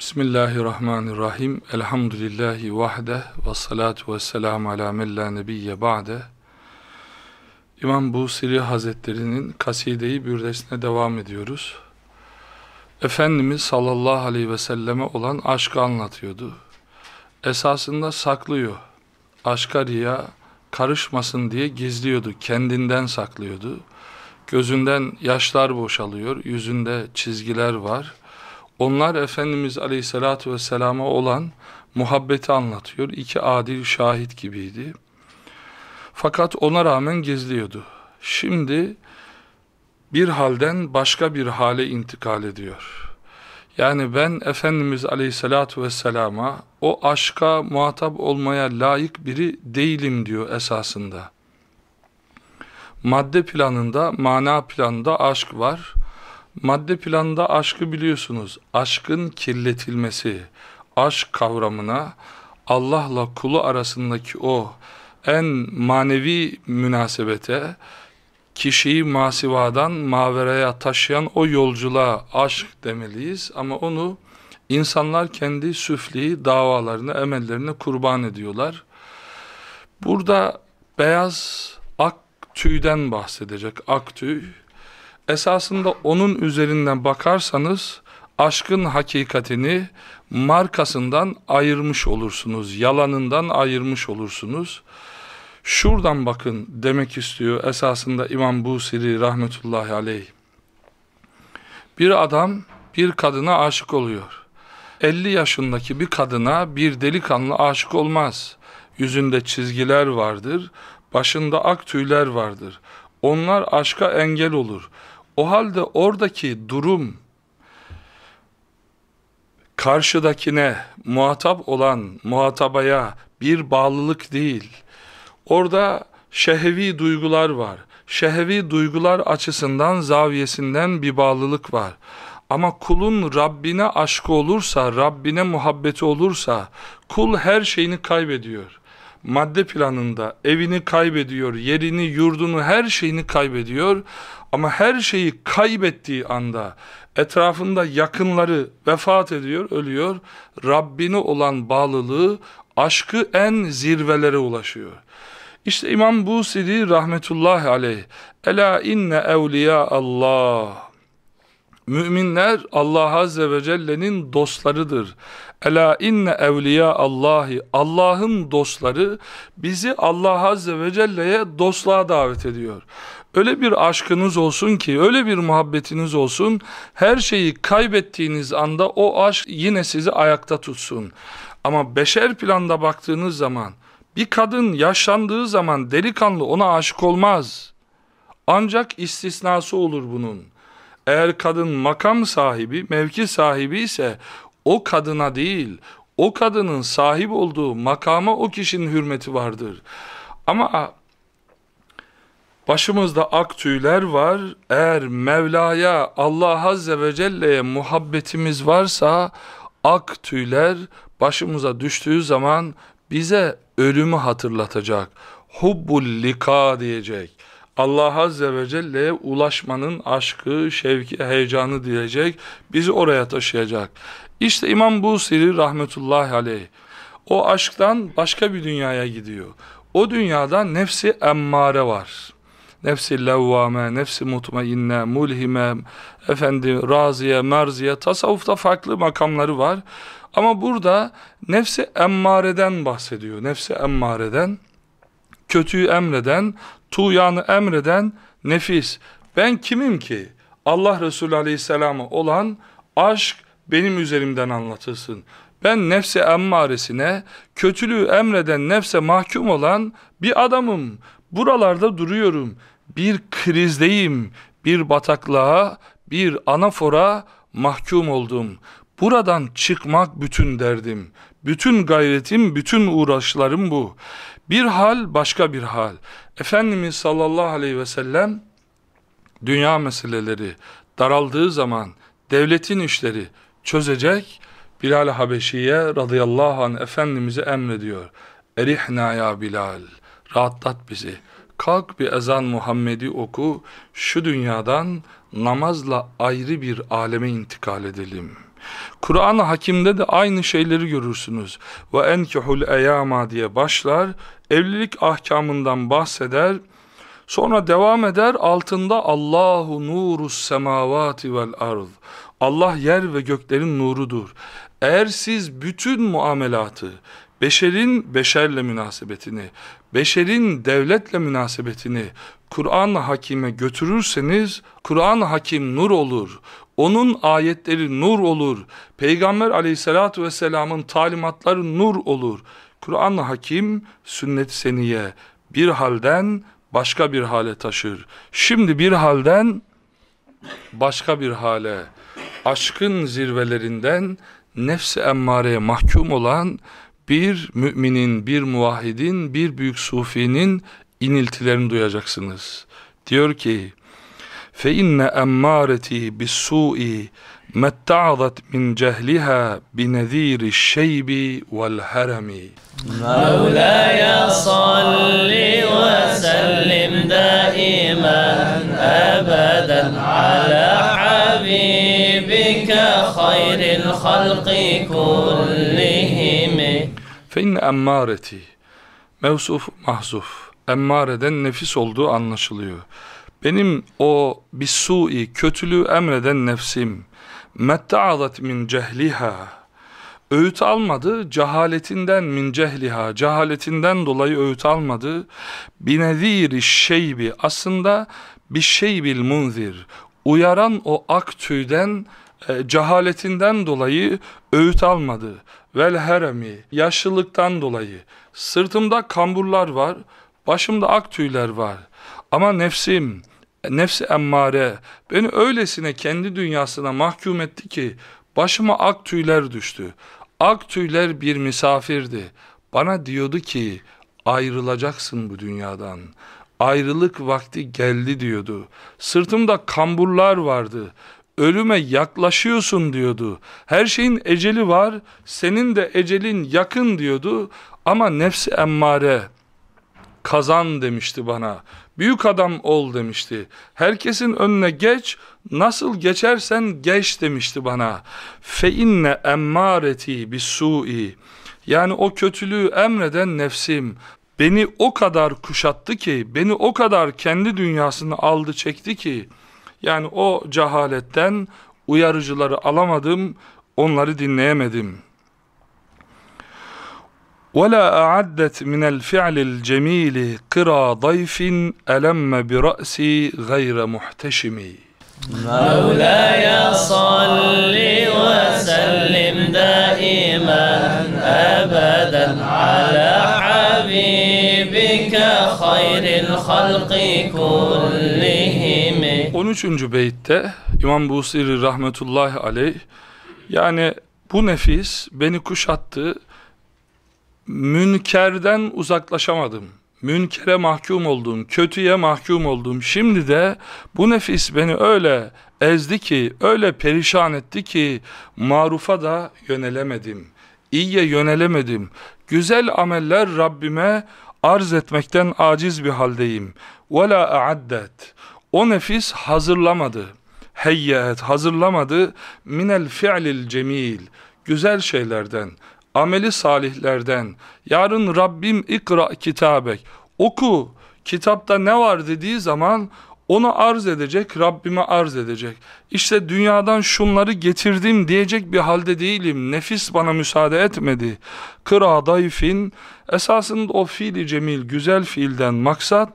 Bismillahirrahmanirrahim. Elhamdülillahi vahde ve salatu ve selamu ala mella nebiyye ba'de. İmam Busiri Hazretleri'nin Kaside-i Bürdesine devam ediyoruz. Efendimiz sallallahu aleyhi ve selleme olan aşkı anlatıyordu. Esasında saklıyor. Aşka riya karışmasın diye gizliyordu, kendinden saklıyordu. Gözünden yaşlar boşalıyor, yüzünde çizgiler var. Onlar Efendimiz Aleyhisselatü Vesselam'a olan muhabbeti anlatıyor. İki adil şahit gibiydi. Fakat ona rağmen gizliyordu. Şimdi bir halden başka bir hale intikal ediyor. Yani ben Efendimiz Aleyhisselatü Vesselam'a o aşka muhatap olmaya layık biri değilim diyor esasında. Madde planında, mana planında aşk var. Madde planında aşkı biliyorsunuz. Aşkın kirletilmesi, aşk kavramına Allah'la kulu arasındaki o en manevi münasebete, kişiyi masivadan maveraya taşıyan o yolculuğa aşk demeliyiz. Ama onu insanlar kendi süfli davalarını, emellerini kurban ediyorlar. Burada beyaz ak tüyden bahsedecek, ak tüy esasında onun üzerinden bakarsanız aşkın hakikatini markasından ayırmış olursunuz. Yalanından ayırmış olursunuz. Şuradan bakın demek istiyor esasında İmam Busiri rahmetullahi aleyh. Bir adam bir kadına aşık oluyor. 50 yaşındaki bir kadına bir delikanlı aşık olmaz. Yüzünde çizgiler vardır, başında ak tüyler vardır. Onlar aşka engel olur. O halde oradaki durum karşıdakine muhatap olan muhatabaya bir bağlılık değil. Orada şehvi duygular var. Şehvi duygular açısından zaviyesinden bir bağlılık var. Ama kulun Rabbine aşkı olursa, Rabbine muhabbeti olursa kul her şeyini kaybediyor. Madde planında evini kaybediyor, yerini, yurdunu, her şeyini kaybediyor. Ama her şeyi kaybettiği anda etrafında yakınları vefat ediyor, ölüyor. Rabbine olan bağlılığı, aşkı en zirvelere ulaşıyor. İşte İmam Busiri rahmetullahi aleyh. Ela inne evliya Allah. Müminler Allah Azze ve Celle'nin dostlarıdır. Ela inne evliya Allahi. Allah'ın dostları bizi Allah Azze ve Celle'ye dostluğa davet ediyor. Öyle bir aşkınız olsun ki, öyle bir muhabbetiniz olsun, her şeyi kaybettiğiniz anda o aşk yine sizi ayakta tutsun. Ama beşer planda baktığınız zaman, bir kadın yaşlandığı zaman delikanlı ona aşık olmaz. Ancak istisnası olur bunun. Eğer kadın makam sahibi, mevki sahibi ise o kadına değil, o kadının sahip olduğu makama o kişinin hürmeti vardır. Ama başımızda ak tüyler var. Eğer Mevla'ya, Allah Azze ve Celle'ye muhabbetimiz varsa ak tüyler başımıza düştüğü zaman bize ölümü hatırlatacak. Hubbul lika diyecek. Allah Azze ve Celle'ye ulaşmanın aşkı, şevki, heyecanı diyecek. Bizi oraya taşıyacak. İşte İmam Busiri rahmetullahi aleyh. O aşktan başka bir dünyaya gidiyor. O dünyada nefsi emmare var. Nefsi levvame, nefsi mutmainne, mulhime, efendi raziye, merziye, tasavvufta farklı makamları var. Ama burada nefsi emmareden bahsediyor. Nefsi emmareden, kötüyü emreden, tuğyanı emreden nefis. Ben kimim ki? Allah Resulü Aleyhisselam'a olan aşk benim üzerimden anlatılsın. Ben nefse emmaresine, kötülüğü emreden nefse mahkum olan bir adamım. Buralarda duruyorum. Bir krizdeyim, bir bataklığa, bir anafora mahkum oldum. Buradan çıkmak bütün derdim. Bütün gayretim, bütün uğraşlarım bu. Bir hal başka bir hal. Efendimiz sallallahu aleyhi ve sellem dünya meseleleri daraldığı zaman devletin işleri çözecek Bilal Habeşi'ye radıyallahu anh Efendimiz'e emrediyor. Erihna ya Bilal, rahatlat bizi. Kalk bir ezan Muhammed'i oku, şu dünyadan namazla ayrı bir aleme intikal edelim. Kur'an-ı Hakim'de de aynı şeyleri görürsünüz. Ve enkihul eyama diye başlar. Evlilik ahkamından bahseder. Sonra devam eder altında Allahu nurus semavati vel ard. Allah yer ve göklerin nurudur. Eğer siz bütün muamelatı, beşerin beşerle münasebetini, beşerin devletle münasebetini Kur'an-ı Hakim'e götürürseniz Kur'an-ı Hakim nur olur. Onun ayetleri nur olur. Peygamber aleyhissalatu vesselamın talimatları nur olur. Kur'an-ı Hakim sünnet seniye bir halden başka bir hale taşır. Şimdi bir halden başka bir hale, aşkın zirvelerinden nefsi emmareye mahkum olan bir müminin, bir muvahhidin, bir büyük sufinin iniltilerini duyacaksınız. Diyor ki, فَاِنَّ اَمَّارَتِي بِالسُّوءِ مَتَّعَضَتْ مِنْ جَهْلِهَا بِنَذ۪يرِ الشَّيْبِ وَالْهَرَمِ مولاي صل وسلم دائما أبدا على حبيبك خير الخلق كلهم Fe inne emmareti mevsuf mahzuf emmareden nefis olduğu anlaşılıyor. Benim o bisui kötülüğü emreden nefsim metta'adat min cehliha öğüt almadı cehaletinden min cehliha cehaletinden dolayı öğüt almadı bineziri şeybi aslında bir şeybil munzir uyaran o ak tüyden e, cehaletinden dolayı öğüt almadı vel heremi yaşlılıktan dolayı sırtımda kamburlar var başımda ak tüyler var ama nefsim nefsi emmare beni öylesine kendi dünyasına mahkum etti ki başıma ak tüyler düştü. Ak tüyler bir misafirdi. Bana diyordu ki ayrılacaksın bu dünyadan. Ayrılık vakti geldi diyordu. Sırtımda kamburlar vardı. Ölüme yaklaşıyorsun diyordu. Her şeyin eceli var. Senin de ecelin yakın diyordu. Ama nefsi emmare kazan demişti bana. Büyük adam ol demişti. Herkesin önüne geç, nasıl geçersen geç demişti bana. Fe inne emmareti bis-su'i. Yani o kötülüğü emreden nefsim beni o kadar kuşattı ki, beni o kadar kendi dünyasını aldı çekti ki, yani o cehaletten uyarıcıları alamadım, onları dinleyemedim.'' ولا أعدت من الفعل الجميل قرى ضيف ألم برأسي غير محتشم مولاي صل وسلم دائما أبدا على حبيبك خير الخلق كلهم 13. beytte İmam Busiri rahmetullahi aleyh yani bu nefis beni kuşattı münkerden uzaklaşamadım. Münkere mahkum oldum, kötüye mahkum oldum. Şimdi de bu nefis beni öyle ezdi ki, öyle perişan etti ki marufa da yönelemedim. İyiye yönelemedim. Güzel ameller Rabbime arz etmekten aciz bir haldeyim. وَلَا أَعَدَّتْ o nefis hazırlamadı. Heyyet hazırlamadı. Minel fi'lil cemil. Güzel şeylerden ameli salihlerden. Yarın Rabbim ikra kitabek. Oku. Kitapta ne var dediği zaman onu arz edecek Rabbime arz edecek. İşte dünyadan şunları getirdim diyecek bir halde değilim. Nefis bana müsaade etmedi. Kıra dayfin. Esasında o fiili cemil güzel fiilden maksat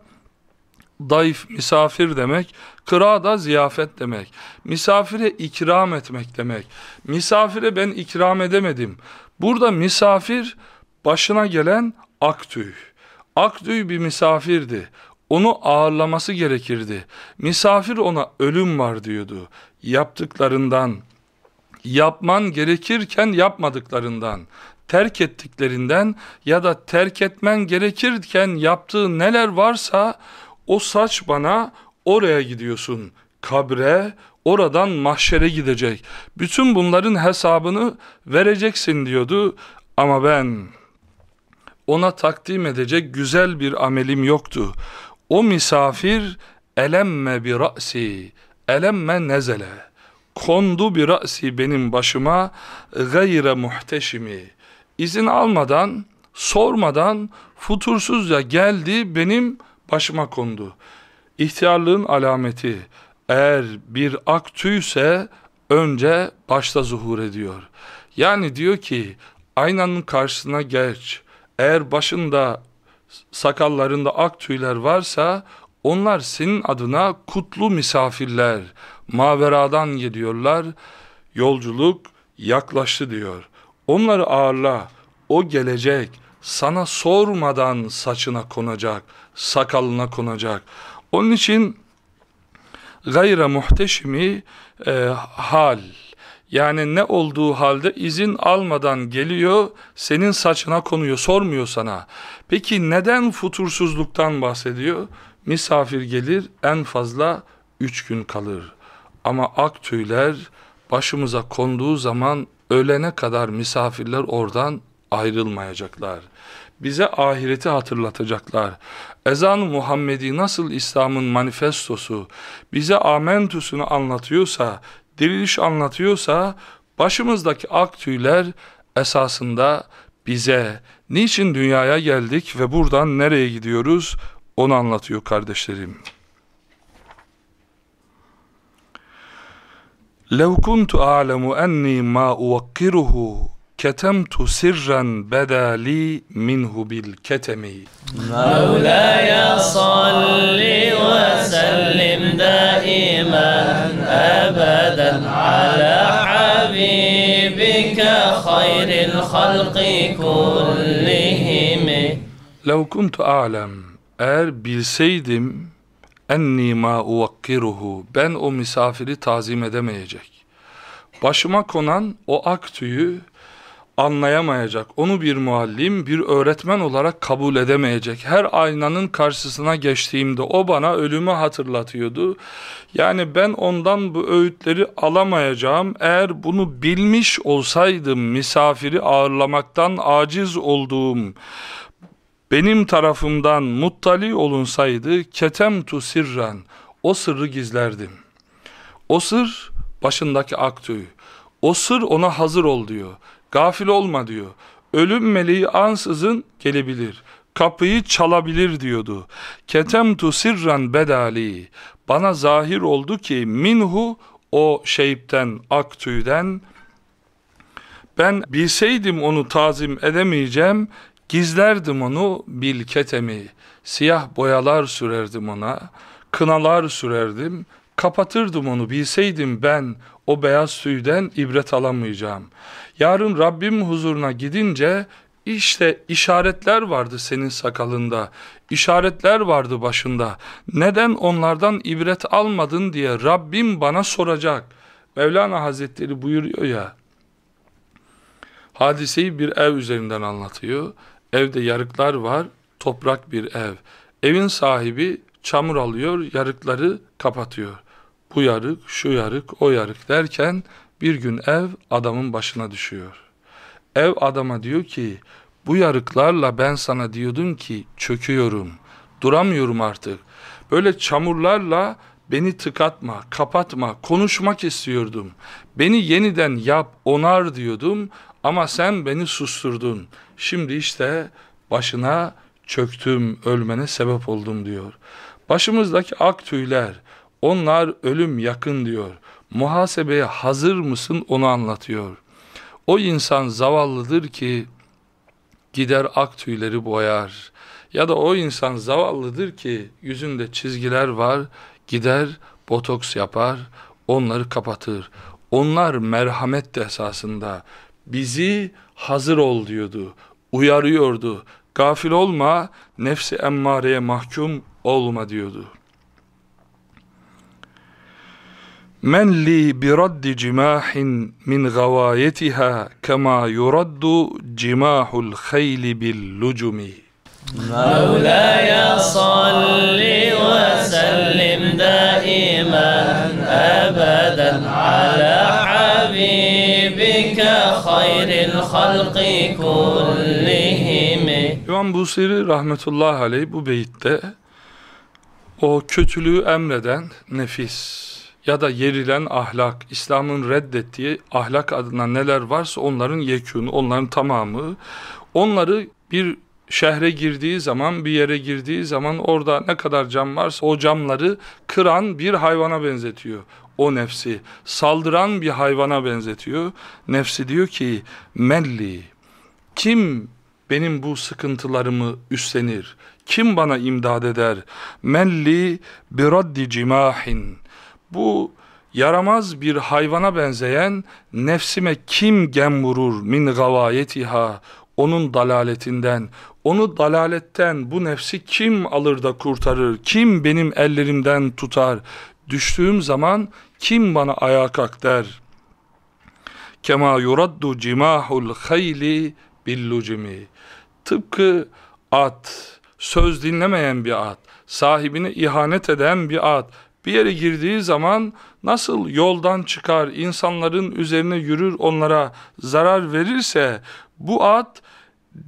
dayf misafir demek, kıra da ziyafet demek. Misafire ikram etmek demek. Misafire ben ikram edemedim. Burada misafir başına gelen aktüy. Aktüy bir misafirdi. Onu ağırlaması gerekirdi. Misafir ona ölüm var diyordu. Yaptıklarından, yapman gerekirken yapmadıklarından, terk ettiklerinden ya da terk etmen gerekirken yaptığı neler varsa o saç bana oraya gidiyorsun kabre oradan mahşere gidecek. Bütün bunların hesabını vereceksin diyordu ama ben ona takdim edecek güzel bir amelim yoktu. O misafir elemme bir ra'si, elemme nezele. kondu bir ra'si benim başıma gayre muhteşimi. İzin almadan, sormadan futursuzca geldi benim başıma kondu. İhtiyarlığın alameti eğer bir ak tüyse önce başta zuhur ediyor. Yani diyor ki aynanın karşısına geç. Eğer başında sakallarında ak tüyler varsa onlar senin adına kutlu misafirler. Maveradan geliyorlar. Yolculuk yaklaştı diyor. Onları ağırla. O gelecek. Sana sormadan saçına konacak. Sakalına konacak. Onun için gayre muhteşimi e, hal yani ne olduğu halde izin almadan geliyor, senin saçına konuyor, sormuyor sana. Peki neden futursuzluktan bahsediyor? Misafir gelir, en fazla üç gün kalır. Ama ak tüyler başımıza konduğu zaman ölene kadar misafirler oradan ayrılmayacaklar Bize ahireti hatırlatacaklar. Ezan-ı Muhammedi nasıl İslam'ın manifestosu, bize amentusunu anlatıyorsa, diriliş anlatıyorsa başımızdaki ak tüyler esasında bize niçin dünyaya geldik ve buradan nereye gidiyoruz onu anlatıyor kardeşlerim. لو كنت أعلم أني ما أوقره ketemtu sirren bedali minhu bil ketemi. Mevlaya salli ve sellim daimen ebeden ala habibike hayril halki kullihimi. Lev kuntu alem eğer bilseydim enni ma uvakkiruhu ben o misafiri tazim edemeyecek. Başıma konan o ak tüyü anlayamayacak. Onu bir muallim, bir öğretmen olarak kabul edemeyecek. Her aynanın karşısına geçtiğimde o bana ölümü hatırlatıyordu. Yani ben ondan bu öğütleri alamayacağım. Eğer bunu bilmiş olsaydım misafiri ağırlamaktan aciz olduğum benim tarafımdan muttali olunsaydı ketemtu sirran o sırrı gizlerdim. O sır başındaki aktüy. O sır ona hazır ol diyor. Gafil olma diyor. Ölüm meleği ansızın gelebilir. Kapıyı çalabilir diyordu. Ketemtu sirran bedali. Bana zahir oldu ki minhu o şeypten, aktüyden ben bilseydim onu tazim edemeyeceğim Gizlerdim onu bil ketemi, siyah boyalar sürerdim ona, kınalar sürerdim, kapatırdım onu bilseydim ben o beyaz tüyden ibret alamayacağım. Yarın Rabbim huzuruna gidince işte işaretler vardı senin sakalında, işaretler vardı başında. Neden onlardan ibret almadın diye Rabbim bana soracak. Mevlana Hazretleri buyuruyor ya, hadiseyi bir ev üzerinden anlatıyor. Evde yarıklar var, toprak bir ev. Evin sahibi çamur alıyor, yarıkları kapatıyor. Bu yarık, şu yarık, o yarık derken bir gün ev adamın başına düşüyor. Ev adama diyor ki, bu yarıklarla ben sana diyordum ki çöküyorum, duramıyorum artık. Böyle çamurlarla beni tıkatma, kapatma, konuşmak istiyordum. Beni yeniden yap, onar diyordum ama sen beni susturdun. Şimdi işte başına çöktüm, ölmene sebep oldum diyor. Başımızdaki ak tüyler, onlar ölüm yakın diyor. Muhasebeye hazır mısın onu anlatıyor. O insan zavallıdır ki gider ak tüyleri boyar. Ya da o insan zavallıdır ki yüzünde çizgiler var, gider botoks yapar, onları kapatır. Onlar merhamet de esasında bizi hazır ol diyordu, uyarıyordu. Gafil olma, nefsi emmareye mahkum olma diyordu. Men li bi raddi cimahin min gavayetiha kema yuraddu cimahul kheyli bil lucumi. Mevlaya salli ve sellim daimen ebeden ala habibike hayril halki kullihimi. İmam Busiri rahmetullahi aleyh bu beyitte o kötülüğü emreden nefis ya da yerilen ahlak, İslam'ın reddettiği ahlak adına neler varsa onların yekûnu, onların tamamı, onları bir şehre girdiği zaman, bir yere girdiği zaman orada ne kadar cam varsa o camları kıran bir hayvana benzetiyor o nefsi. Saldıran bir hayvana benzetiyor. Nefsi diyor ki, melli, kim benim bu sıkıntılarımı üstlenir? Kim bana imdad eder? Melli biraddi cimahin. Bu yaramaz bir hayvana benzeyen nefsime kim gem vurur min gavayetiha onun dalaletinden. Onu dalaletten bu nefsi kim alır da kurtarır kim benim ellerimden tutar? Düştüğüm zaman kim bana ayağa kalk der kema yuraddu cimahul hayli billucimi tıpkı at söz dinlemeyen bir at sahibine ihanet eden bir at bir yere girdiği zaman nasıl yoldan çıkar, insanların üzerine yürür, onlara zarar verirse bu at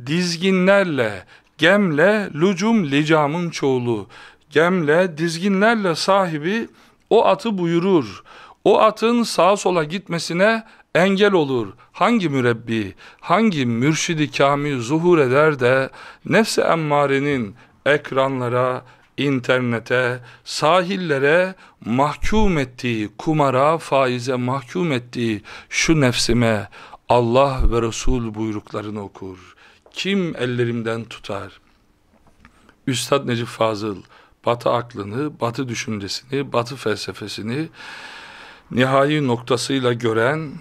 dizginlerle, gemle, lucum licamın çoğulu, gemle, dizginlerle sahibi o atı buyurur. O atın sağa sola gitmesine engel olur. Hangi mürebbi, hangi mürşidi kamil zuhur eder de nefse emmarenin ekranlara, internete, sahillere mahkum ettiği, kumara, faize mahkum ettiği şu nefsime Allah ve Resul buyruklarını okur. Kim ellerimden tutar? Üstad Necip Fazıl, batı aklını, batı düşüncesini, batı felsefesini nihai noktasıyla gören,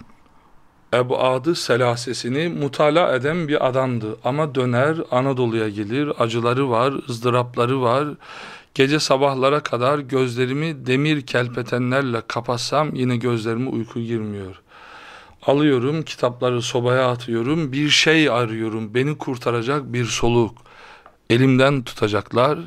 ebadı selasesini mutala eden bir adamdı. Ama döner Anadolu'ya gelir, acıları var, ızdırapları var. Gece sabahlara kadar gözlerimi demir kelpetenlerle kapatsam yine gözlerime uyku girmiyor. Alıyorum kitapları sobaya atıyorum, bir şey arıyorum, beni kurtaracak bir soluk. Elimden tutacaklar,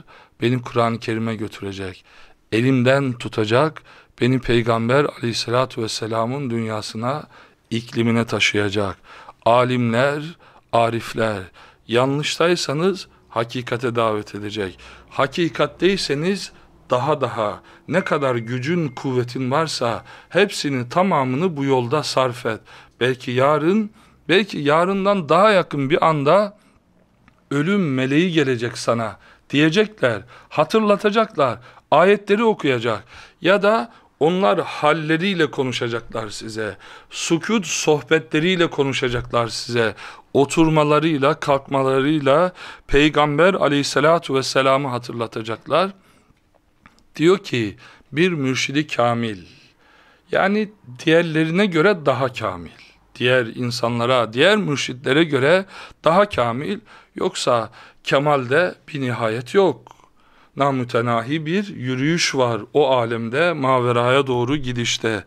beni Kur'an-ı Kerim'e götürecek. Elimden tutacak, beni Peygamber aleyhissalatü vesselamın dünyasına iklimine taşıyacak. Alimler, arifler, yanlıştaysanız hakikate davet edecek. Hakikatteyseniz daha daha ne kadar gücün kuvvetin varsa hepsini tamamını bu yolda sarf et. Belki yarın, belki yarından daha yakın bir anda ölüm meleği gelecek sana diyecekler, hatırlatacaklar, ayetleri okuyacak ya da onlar halleriyle konuşacaklar size. Sukut sohbetleriyle konuşacaklar size. Oturmalarıyla, kalkmalarıyla Peygamber aleyhissalatu vesselam'ı hatırlatacaklar. Diyor ki bir mürşidi kamil. Yani diğerlerine göre daha kamil. Diğer insanlara, diğer mürşitlere göre daha kamil. Yoksa kemalde bir nihayet yok namütenahi bir yürüyüş var o alemde maveraya doğru gidişte.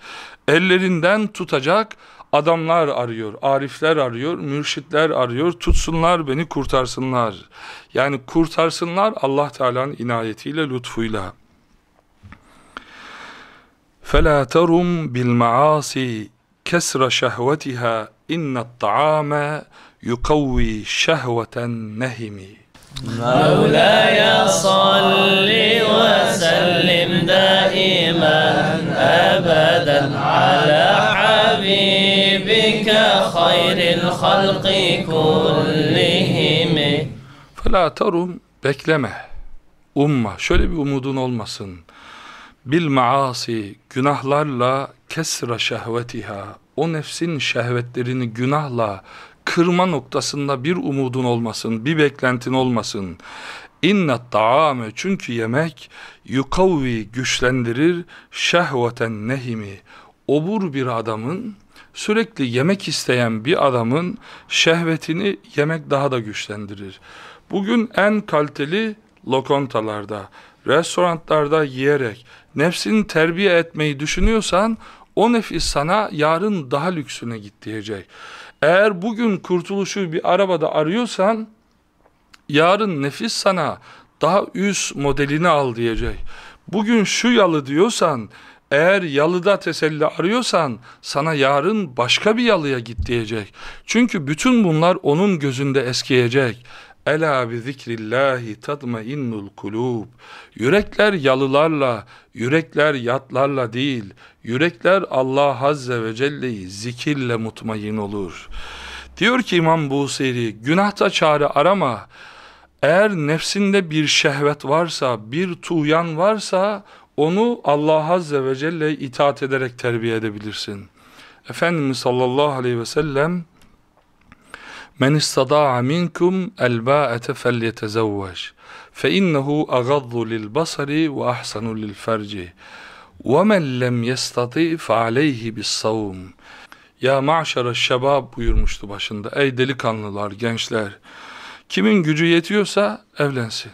Ellerinden tutacak adamlar arıyor, arifler arıyor, mürşitler arıyor, tutsunlar beni kurtarsınlar. Yani kurtarsınlar Allah Teala'nın inayetiyle, lütfuyla. فَلَا تَرُمْ بِالْمَعَاصِ كَسْرَ شَهْوَتِهَا اِنَّ الطَّعَامَ يُقَوِّي شَهْوَةً نَهِمِ مولاي صل وسلم دائما ابدا على حبيبك خير الخلق كلهم فلا ترم bekleme umma şöyle bir umudun olmasın bil maasi günahlarla kesra şehvetiha o nefsin şehvetlerini günahla kırma noktasında bir umudun olmasın, bir beklentin olmasın. İnne taame çünkü yemek yukavvi güçlendirir şehveten nehimi. Obur bir adamın sürekli yemek isteyen bir adamın şehvetini yemek daha da güçlendirir. Bugün en kaliteli lokantalarda, restoranlarda yiyerek nefsini terbiye etmeyi düşünüyorsan o nefis sana yarın daha lüksüne git. Eğer bugün kurtuluşu bir arabada arıyorsan, yarın nefis sana daha üst modelini al diyecek. Bugün şu yalı diyorsan, eğer yalıda teselli arıyorsan, sana yarın başka bir yalıya git diyecek. Çünkü bütün bunlar onun gözünde eskiyecek. Ela bi zikrillahi tatmainnul kulub. Yürekler yalılarla, yürekler yatlarla değil, yürekler Allah Azze ve Celle'yi zikirle mutmain olur. Diyor ki İmam Busiri, günahta çare arama. Eğer nefsinde bir şehvet varsa, bir tuğyan varsa, onu Allah Azze ve Celle itaat ederek terbiye edebilirsin. Efendimiz sallallahu aleyhi ve sellem Men istada'a minkum el-ba'ete felyetezevveç fe innehu agaddu lil basari ve ahsanu lil ferci ve men lem yestati fe aleyhi bis savum ya maşara şebab buyurmuştu başında ey delikanlılar gençler kimin gücü yetiyorsa evlensin.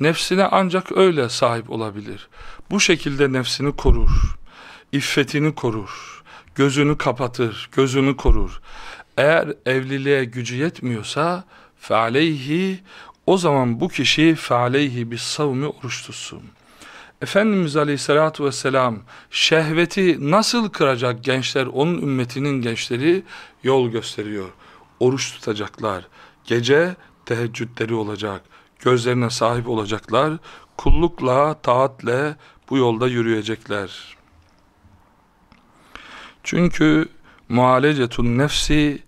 Nefsine ancak öyle sahip olabilir. Bu şekilde nefsini korur iffetini korur gözünü kapatır gözünü korur eğer evliliğe gücü yetmiyorsa fealeyhi o zaman bu kişi fealeyhi bir savmi oruç tutsun. Efendimiz Aleyhisselatü Vesselam şehveti nasıl kıracak gençler, onun ümmetinin gençleri yol gösteriyor. Oruç tutacaklar. Gece teheccüdleri olacak. Gözlerine sahip olacaklar. Kullukla, taatle bu yolda yürüyecekler. Çünkü muhalecetun nefsi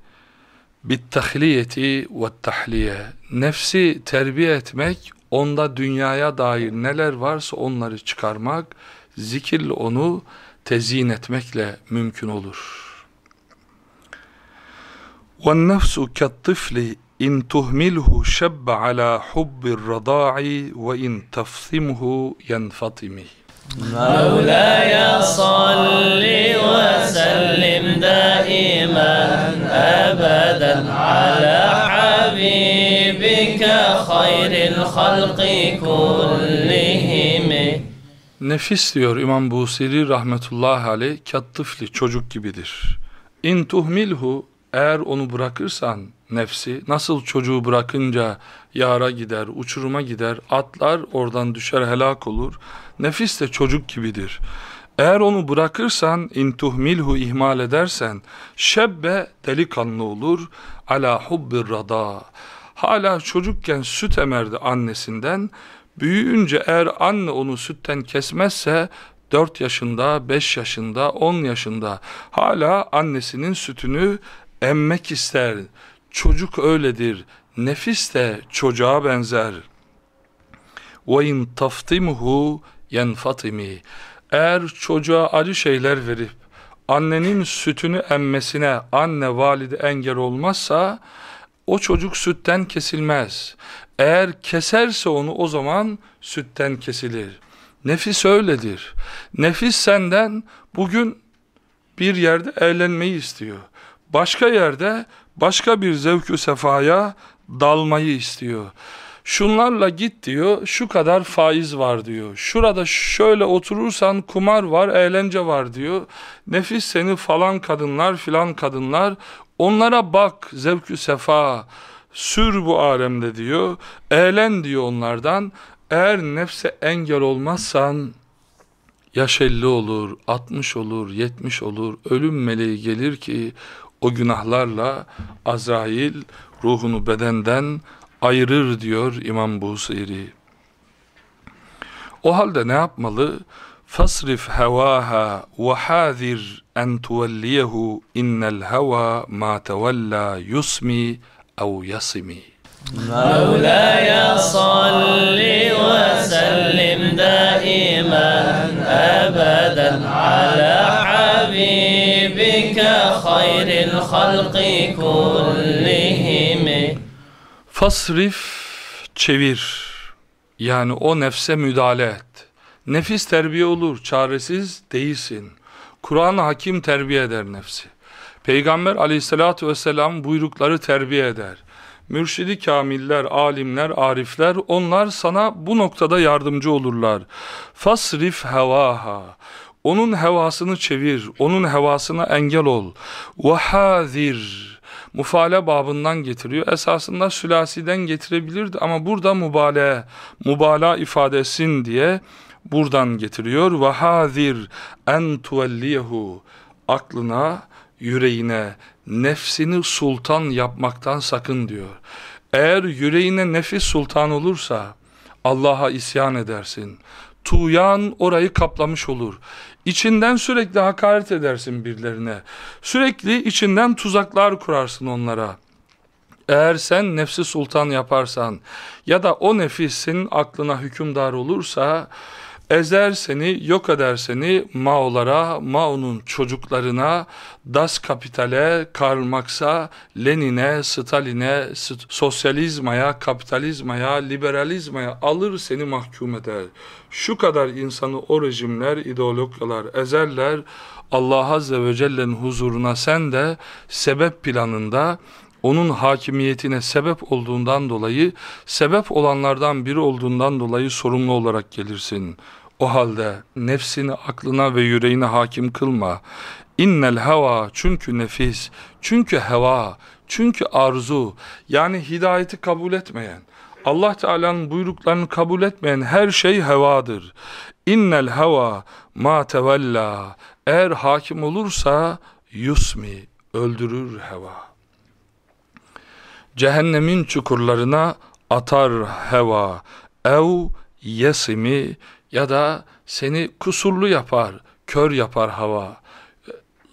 bittahliyeti ve tahliye. Nefsi terbiye etmek, onda dünyaya dair neler varsa onları çıkarmak, zikirle onu tezyin etmekle mümkün olur. وَالنَّفْسُ كَالطِّفْلِ إن تهمله شب على حب الرضاع وإن تفثمه ينفطم مولاي صل خير الخلق كلهم Nefis diyor İmam Busiri rahmetullahi aleyh kattıfli çocuk gibidir. İn tuhmilhu eğer onu bırakırsan nefsi nasıl çocuğu bırakınca yara gider, uçuruma gider, atlar oradan düşer helak olur. Nefis de çocuk gibidir. Eğer onu bırakırsan, intuhmilhu ihmal edersen, şebbe delikanlı olur, ala hubbir rada. Hala çocukken süt emerdi annesinden, büyüyünce eğer anne onu sütten kesmezse, 4 yaşında, 5 yaşında, 10 yaşında hala annesinin sütünü emmek ister. Çocuk öyledir. Nefis de çocuğa benzer. وَاِنْ تَفْتِمُهُ يَنْفَطِمِ Eğer çocuğa acı şeyler verip annenin sütünü emmesine anne valide engel olmazsa o çocuk sütten kesilmez. Eğer keserse onu o zaman sütten kesilir. Nefis öyledir. Nefis senden bugün bir yerde eğlenmeyi istiyor. Başka yerde başka bir zevkü sefaya dalmayı istiyor. Şunlarla git diyor, şu kadar faiz var diyor. Şurada şöyle oturursan kumar var, eğlence var diyor. Nefis seni falan kadınlar filan kadınlar, onlara bak zevkü sefa, sür bu alemde diyor. Eğlen diyor onlardan. Eğer nefse engel olmazsan, yaş 50 olur, 60 olur, 70 olur, ölüm meleği gelir ki o günahlarla Azrail ruhunu bedenden ayırır diyor İmam Busiri. O halde ne yapmalı? فاصرف هواها وحاذر أن توليه إن الهوى ما تولى يسمي أو يصمي. مولاي صل وسلم دائما أبدا على حبيبك خير الخلق كلهم. فاصرف çevir. يعني أو نفسه müdahale et. Nefis terbiye olur, çaresiz değilsin. Kur'an hakim terbiye eder nefsi. Peygamber aleyhissalatü vesselam buyrukları terbiye eder. Mürşidi kamiller, alimler, arifler onlar sana bu noktada yardımcı olurlar. Fasrif hevaha. Onun hevasını çevir, onun hevasına engel ol. Vahazir. Mufale babından getiriyor. Esasında sülasiden getirebilirdi ama burada mübalağa, mübalağa ifadesin diye buradan getiriyor. Vahazir en tuvelliyehu. Aklına, yüreğine, nefsini sultan yapmaktan sakın diyor. Eğer yüreğine nefis sultan olursa Allah'a isyan edersin. Tuğyan orayı kaplamış olur. İçinden sürekli hakaret edersin birilerine. Sürekli içinden tuzaklar kurarsın onlara. Eğer sen nefsi sultan yaparsan ya da o nefis senin aklına hükümdar olursa ezer seni, yok eder seni Mao'lara, Mao'nun çocuklarına, Das Kapital'e, Karl Marx'a, Lenin'e, Stalin'e, sosyalizmaya, kapitalizmaya, liberalizmaya alır seni mahkum eder. Şu kadar insanı o rejimler, ideologyalar ezerler. Allah Azze ve Celle'nin huzuruna sen de sebep planında onun hakimiyetine sebep olduğundan dolayı, sebep olanlardan biri olduğundan dolayı sorumlu olarak gelirsin. O halde nefsini aklına ve yüreğine hakim kılma. İnnel heva çünkü nefis, çünkü heva, çünkü arzu yani hidayeti kabul etmeyen, Allah Teala'nın buyruklarını kabul etmeyen her şey hevadır. İnnel heva ma tevella eğer hakim olursa yusmi öldürür heva cehennemin çukurlarına atar heva ev yesimi ya da seni kusurlu yapar, kör yapar hava,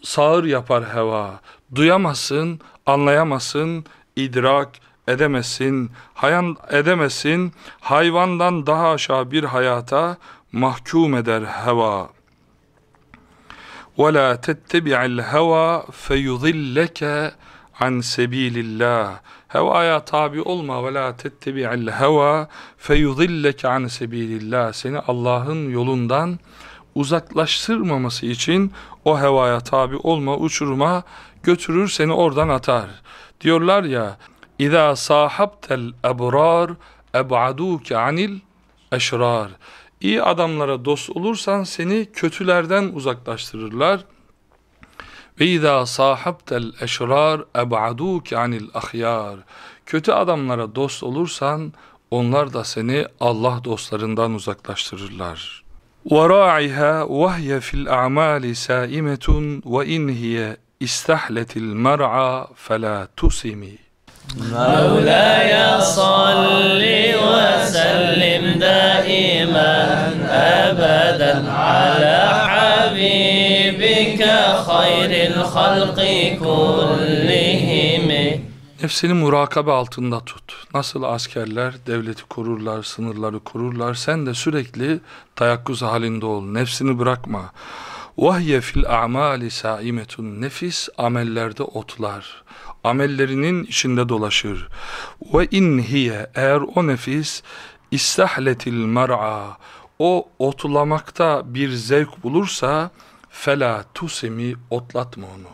sağır yapar heva, duyamazsın, anlayamazsın, idrak edemezsin, hayan edemezsin, hayvandan daha aşağı bir hayata mahkum eder heva. وَلَا تَتَّبِعِ الْهَوَى فَيُضِلَّكَ عَنْ سَب۪يلِ اللّٰهِ Hevaya tabi olma ve la tettebi'il heva feyudilleke an sebilillah. Seni Allah'ın yolundan uzaklaştırmaması için o hevaya tabi olma, uçuruma götürür seni oradan atar. Diyorlar ya, İza sahabtel ebrar eb'aduke anil eşrar. İyi adamlara dost olursan seni kötülerden uzaklaştırırlar. Ve izâ sâhabtel eşrâr eb'adûke anil ahyâr. Kötü adamlara dost olursan onlar da seni Allah dostlarından uzaklaştırırlar. وراعها وهي في الأعمال سائمة وإن هي استحلت المرعى فلا تسمي مولاي صل وسلم دائما أبدا على حبيبك خير الخلق كلهم Nefsini murakabe altında tut. Nasıl askerler devleti korurlar, sınırları korurlar. Sen de sürekli tayakkuz halinde ol. Nefsini bırakma. Vahye fil a'mali saimetun. Nefis amellerde otlar. Amellerinin içinde dolaşır. Ve in hiye eğer o nefis istahletil mar'a o otlamakta bir zevk bulursa fela tusemi otlatma onu.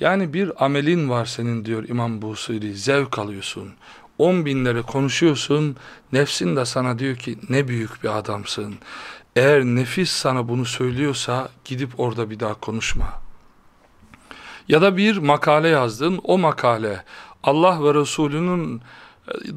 Yani bir amelin var senin diyor İmam Busiri zevk alıyorsun. On binlere konuşuyorsun nefsin de sana diyor ki ne büyük bir adamsın. Eğer nefis sana bunu söylüyorsa gidip orada bir daha konuşma. Ya da bir makale yazdın o makale Allah ve Resulünün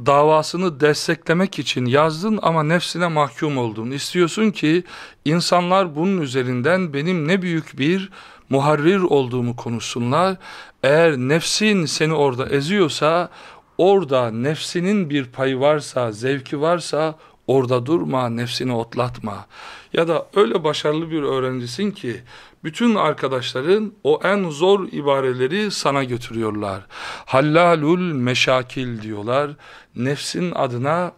davasını desteklemek için yazdın ama nefsine mahkum oldun. İstiyorsun ki insanlar bunun üzerinden benim ne büyük bir muharrir olduğumu konuşsunlar. Eğer nefsin seni orada eziyorsa, orada nefsinin bir payı varsa, zevki varsa orada durma, nefsini otlatma. Ya da öyle başarılı bir öğrencisin ki bütün arkadaşların o en zor ibareleri sana götürüyorlar. Hallalul meşakil diyorlar. Nefsin adına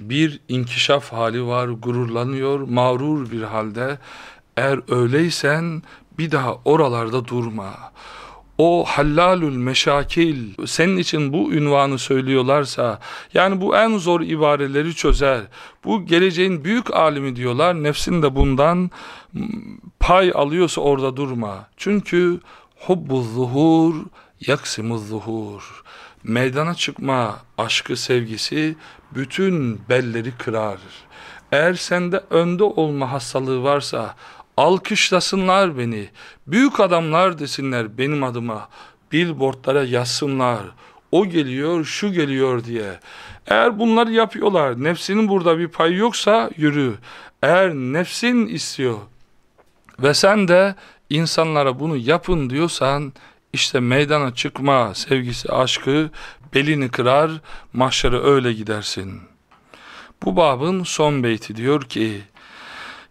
bir inkişaf hali var, gururlanıyor, mağrur bir halde. Eğer öyleysen bir daha oralarda durma. O hallalül meşakil senin için bu ünvanı söylüyorlarsa yani bu en zor ibareleri çözer. Bu geleceğin büyük alimi diyorlar. Nefsin de bundan pay alıyorsa orada durma. Çünkü hubbu zuhur yaksimu zuhur. Meydana çıkma aşkı sevgisi bütün belleri kırar. Eğer sende önde olma hastalığı varsa alkışlasınlar beni. Büyük adamlar desinler benim adıma. Billboardlara yazsınlar. O geliyor, şu geliyor diye. Eğer bunları yapıyorlar, nefsinin burada bir payı yoksa yürü. Eğer nefsin istiyor ve sen de insanlara bunu yapın diyorsan işte meydana çıkma sevgisi, aşkı belini kırar, mahşere öyle gidersin. Bu babın son beyti diyor ki,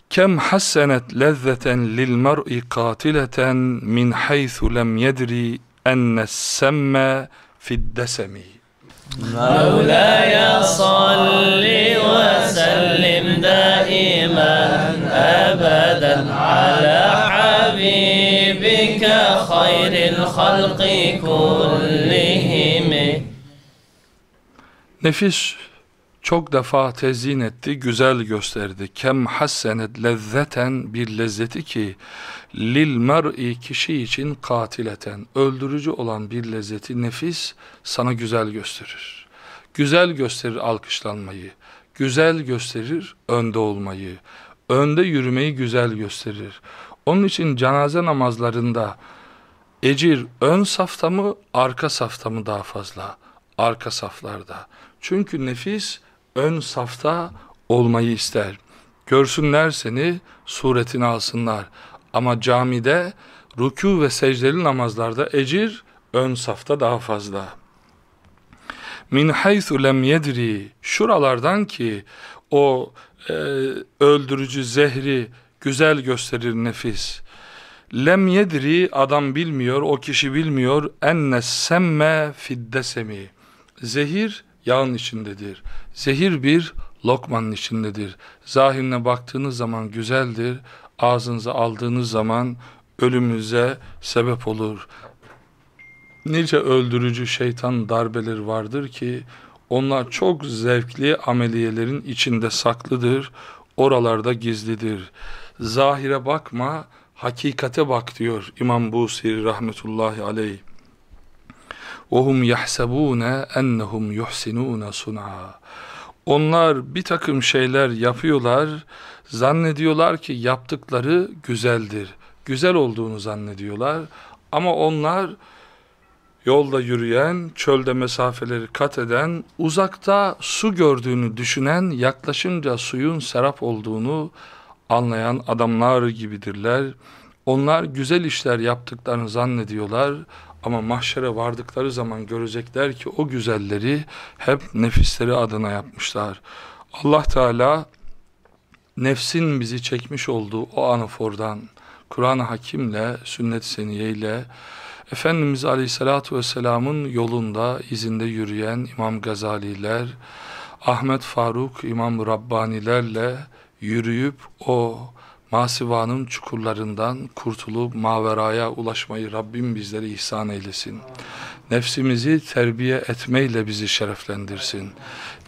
كم حسنت لذة للمرء قاتلة من حيث لم يدري أن السم في الدسم. مولاي صل وسلم دائما أبدا على حبيبك خير الخلق كلهم. نفيش çok defa tezyin etti, güzel gösterdi. Kem hassenet lezzeten bir lezzeti ki lil mer'i kişi için katileten öldürücü olan bir lezzeti nefis sana güzel gösterir. Güzel gösterir alkışlanmayı, güzel gösterir önde olmayı, önde yürümeyi güzel gösterir. Onun için cenaze namazlarında ecir ön safta mı arka safta mı daha fazla? Arka saflarda. Çünkü nefis ön safta olmayı ister. Görsünler seni, suretini alsınlar. Ama camide, rükû ve secdeli namazlarda ecir ön safta daha fazla. Min haythu lem yedri şuralardan ki o e, öldürücü zehri güzel gösterir nefis. Lem yedri adam bilmiyor, o kişi bilmiyor. Enne semme fiddesemi. Zehir yağın içindedir. Zehir bir lokmanın içindedir. Zahirine baktığınız zaman güzeldir. Ağzınıza aldığınız zaman ölümüze sebep olur. Nice öldürücü şeytan darbeleri vardır ki onlar çok zevkli ameliyelerin içinde saklıdır. Oralarda gizlidir. Zahire bakma, hakikate bak diyor İmam Busiri rahmetullahi aleyh. وَهُمْ يَحْسَبُونَ اَنَّهُمْ يُحْسِنُونَ صُنْعًا Onlar bir takım şeyler yapıyorlar, zannediyorlar ki yaptıkları güzeldir. Güzel olduğunu zannediyorlar. Ama onlar yolda yürüyen, çölde mesafeleri kat eden, uzakta su gördüğünü düşünen, yaklaşınca suyun serap olduğunu anlayan adamlar gibidirler. Onlar güzel işler yaptıklarını zannediyorlar ama mahşere vardıkları zaman görecekler ki o güzelleri hep nefisleri adına yapmışlar. Allah Teala nefsin bizi çekmiş olduğu o anafordan, Kur'an-ı Hakim'le, sünnet-i seniyeyle, Efendimiz Aleyhisselatü Vesselam'ın yolunda, izinde yürüyen İmam Gazaliler, Ahmet Faruk, İmam Rabbanilerle yürüyüp o masivanın çukurlarından kurtulup maveraya ulaşmayı Rabbim bizlere ihsan eylesin. Nefsimizi terbiye etmeyle bizi şereflendirsin.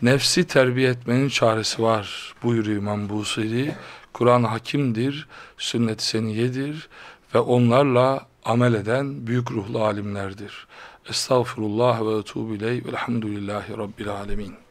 Nefsi terbiye etmenin çaresi var buyuruyor İmam Busiri. Kur'an hakimdir, sünnet seniyedir ve onlarla amel eden büyük ruhlu alimlerdir. Estağfurullah ve etubu ileyh velhamdülillahi rabbil alemin.